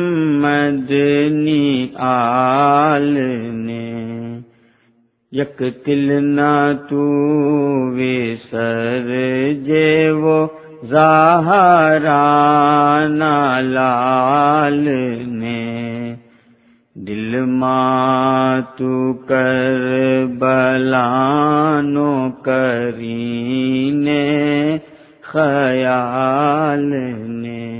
محمد نی آل نے۔ یک تل نہ تو وسر جے وہ زہران لال نے۔ دل ماں تو کر بلانو کرینے خیال نے۔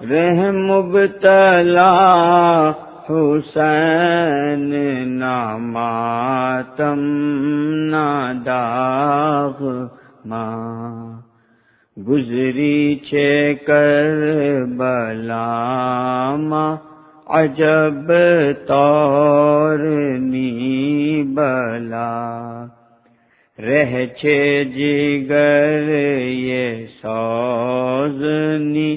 رہ مبتلا، حسین ناماتم ناداغ ماں گزری چھے کر بلاما عجب طور نی بلا۔ رہ چھے جگر یہ سوزنی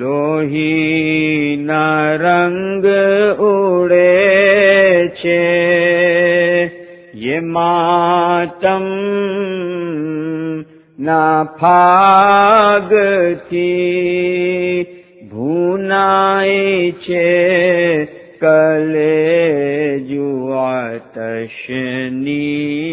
લોહીના રંગ ઉડે છે યે માતમ ના ફાગતી ભૂનાય છે કલે જુઆ તશનીએ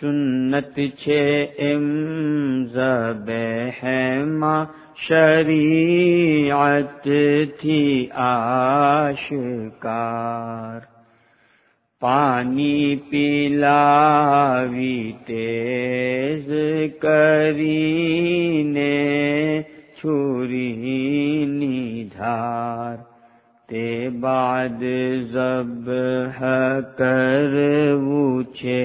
سنت چھ چھے ام زبہما شریعت تھی آشکار۔ پانی پلاوی تیز کرینے چھوری دھار تے بعد زب کر وچھے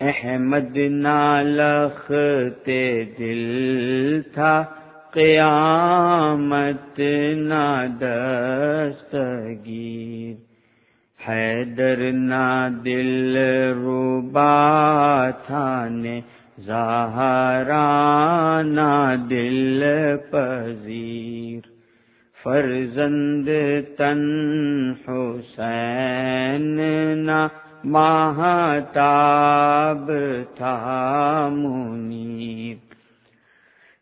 احمد نالخ دل تھا، قیامت نہ دستگیر۔ حیدر نہ دل روبا تھا نے زہرانہ دل پذیر۔ فرزند تن حسین نہ مہتاب تھا منیر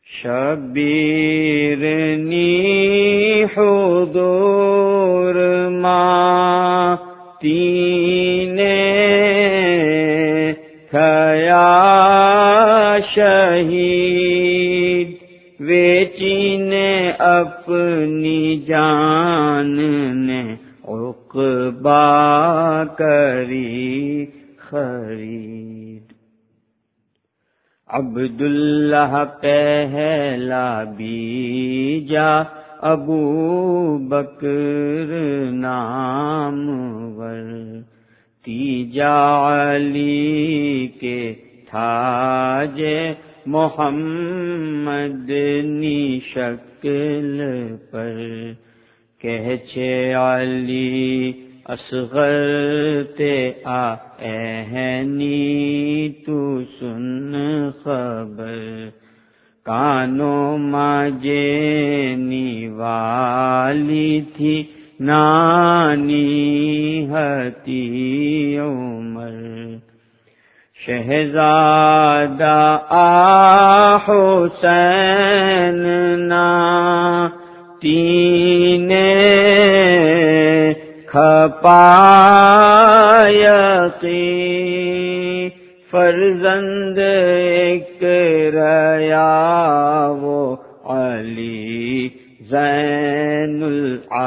شبیر نی حضور ماں تین تھیا شہید ویچی نے اپنی جان نے عقبا کری خرید۔ عبد اللہ پہلا بیجا ابو بکر نام ور تیجا علی کے تھاج محمد نی شکل پر۔ کہ علی، اصغر تے آ اہنی تو سن خبر۔ کانوں ماجینی والی تھی، نانی ہتی عمر۔ شہزادہ آ حسین نا تین کھپایقی فرزند ایک ریا وہ علی زین العابدین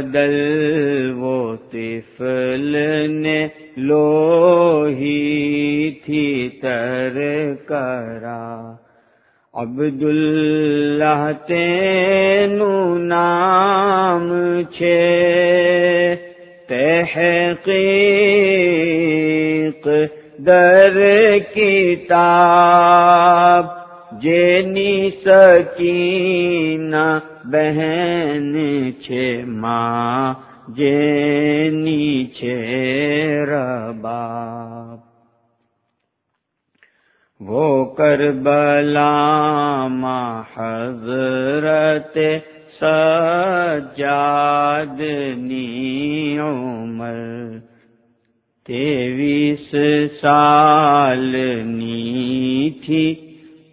بدل وہ طفل نے لو ہی تھی تر کرا۔ عبد اللہ تینو نام چھے۔ تحقیق در کتاب جینی سکینہ بہن چھے ماں جینی چھے رباب۔ وہ کربلا ماں حضرت سجاد نی عمر، تیویس سال نی تھی۔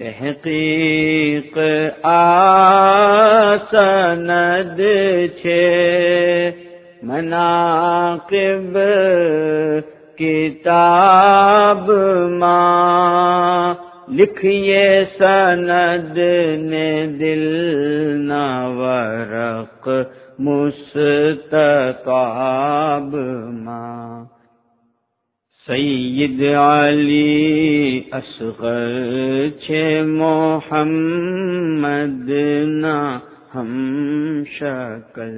تحقیق آسند چھے۔ مناقب کتاب ماں لکھیے سند نے دل نورق مستقاب ماں سید علی اصغر چھ محمد نا ہم شکل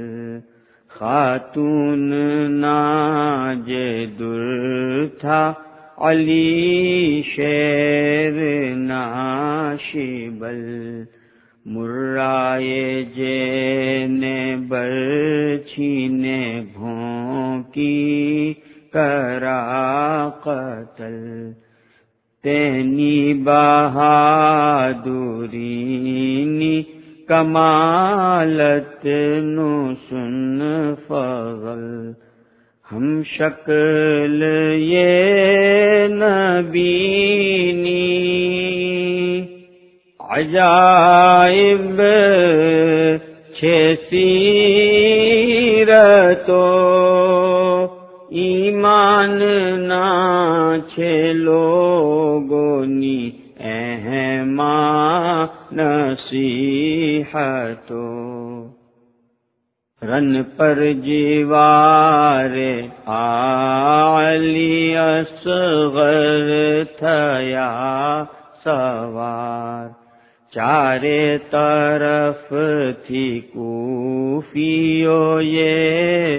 خاتون ناج در تھا علی شیر ناشبل مرائے جین بر چھینے بھوں کی کرا قتل تینی بہادرینی کمالت نو سن فغل ہم شکل یہ نبینی، عجائب چھ سیرتو ایمان نا چھ لوگونی اہما نصیحتو رن پر جیوار آلی اصغر تھیا سوار۔ چارے طرف تھی کوفیو یہ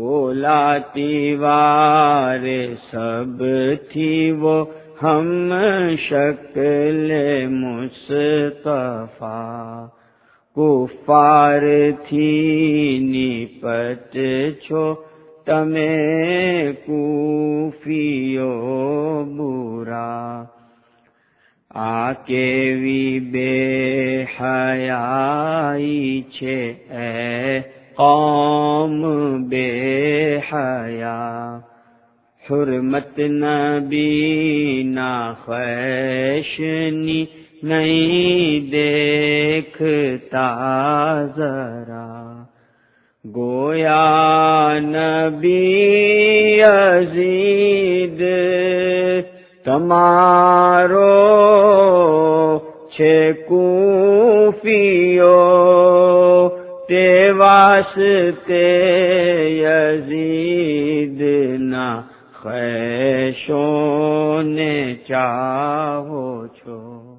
بھیجاویے بولا تیوار سب تھی وہ ہم شکل مصطفیٰ کفار تھی نیپت چھو تمہیں کوفیو برا آکے وی بے حیائی چھے اے قوم بے حیا، حرمت نبی نا خیشنی نہیں دیکھتا ذرا۔ گویا نبی عزید تمارو چھ کوفیو واسطے یزید نہ خیشوں نے چاہو چھو۔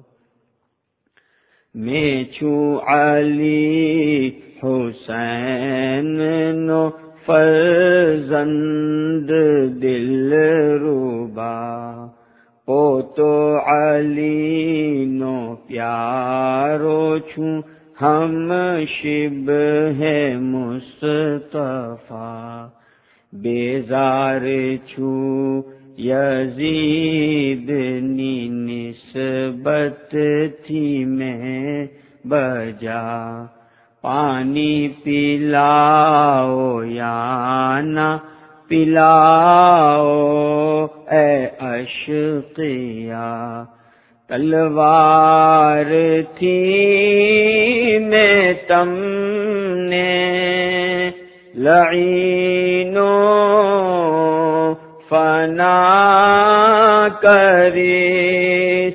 میں چھو علی حسین نو فرزند دل روبا۔ او تو علی نو پیارو چھو۔ ہم شب ہے مصطفیٰ، بیزار چھو یزید نی نسبت تھی میں بجا۔ پانی پلاؤ یا نہ پلاؤ، اے اشقیا تلوار تھی میں تم نے لعینو فنا کری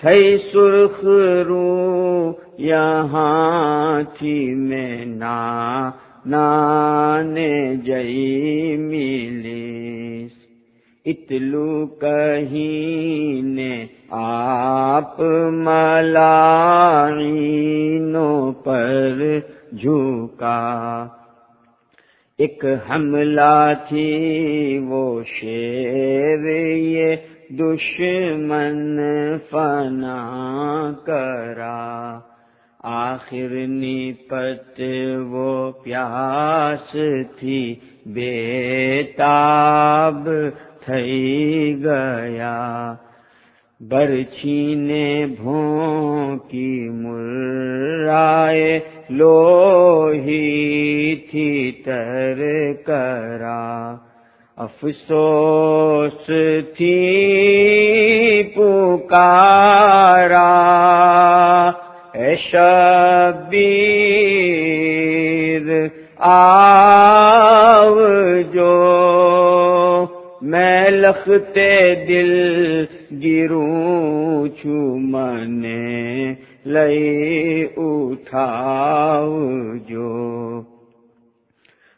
تھئی سرخ رو یہاں تھی میں نا نانے جئی اتلو کہیں نے آپ ملائنوں پر جھکا۔ ایک حملہ تھی وہ شیر یہ دشمن فنا کرا۔ آخر نیپت وہ پیاس تھی، بے تاب تھئی گیا۔ برچینے بھوں کی مرائے لو ہی تھی تر کرا۔ افسوس تھی پکارا۔ اے شبیر آو جو لختے دل گروں چھو لئی اٹھاؤ جو۔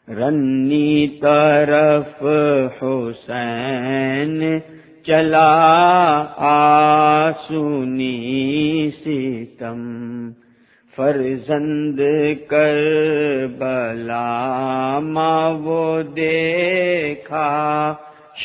رنی طرف حسین چلا آسونی ستم، فرزند کر بلا ماں وہ دیکھا۔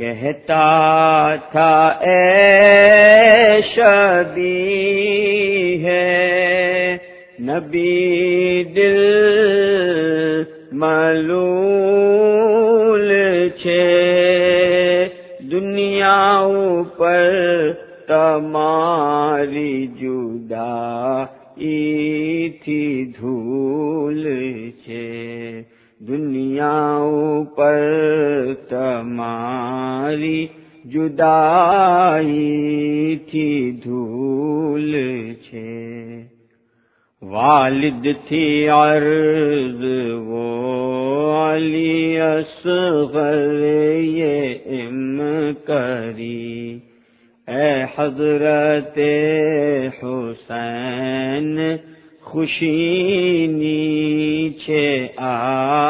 کہتا تھا، اے شبی ہے، نبی دل ملول چھے۔ دنیا اوپر تماری جدا تھی دھول چھے۔ دنیا اوپر تماری جدائی تھی دھول چھے۔ والد تھی عرض وہ علی اصغر یہ ام کری۔ اے حضرت حسین خوشی نیچے آ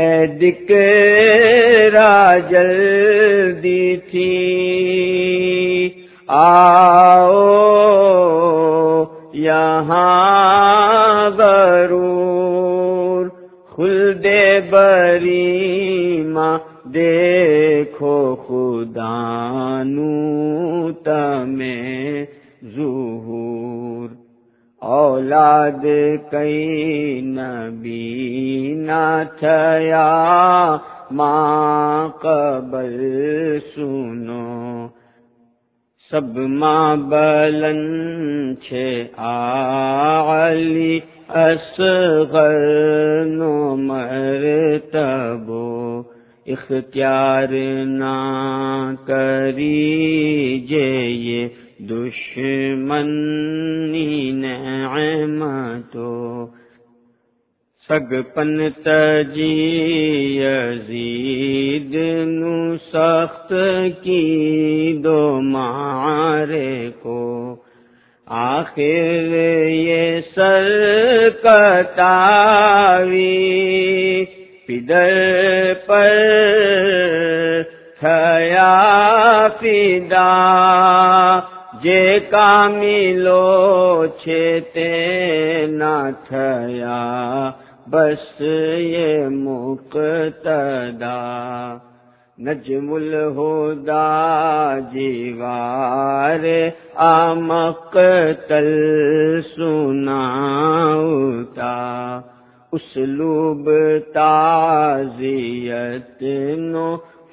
اے دکرا جلدی تھی۔ آؤ یہاں برور خلدے بری ماں دیکھو خدا نو تمہیں ظہور اولاد کئی نبی نہ تھیا، ماں قبل سنو۔ سب ماں بلن چھے آلی اصغر نو مرتبو۔ اختیار نہ کری جے یہ دشمنی نعمتو سگ پن تجی یزید نو سخت کی دو مارے کو آخر یہ سر کتاوی پدر پر تھیا فدا جے کاملو چھتے نہ تھیا بس یہ مقتدا نجم الہدا جیوار آمق تل سناؤتا اسلوب تازیت نو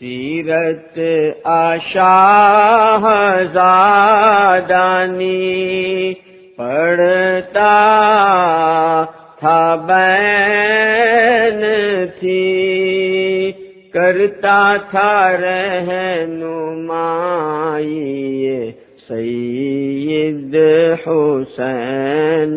سیرت آشاہ زادانی پڑھتا تھا بین تھی کرتا تھا رہنمائی سید حسین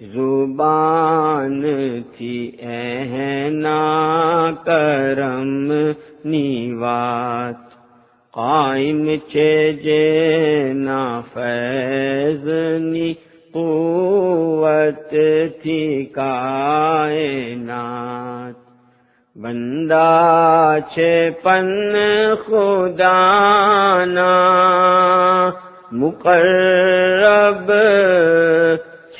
زبان تھی اہنا کرم نیوات قائم چے جے نا فیضنی قوت تھی کائنات۔ بندہ چے پن خدانا مقرب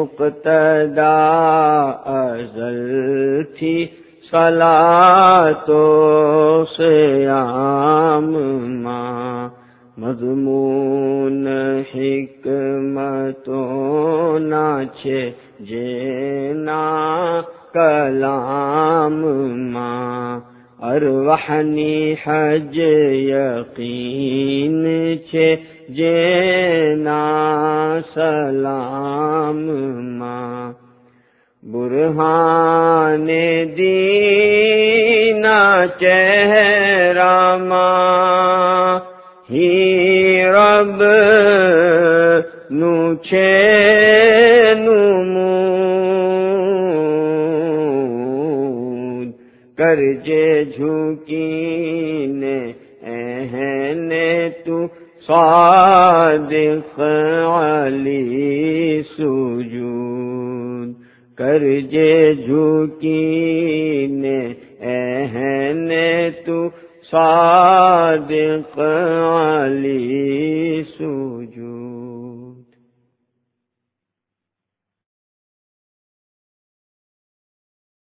مقتدا ازل تھی سلا تو سیام ماں مضمون حکمتوں ناچے جینا کلام ماں اروحنی حج یقین چھے جینا سلام ماں برہان دینا چہرہ ماں ہی رب نو چھے نمود کر جے صادق علی سجود کر جے جھوکی نے اہن تو صادق علی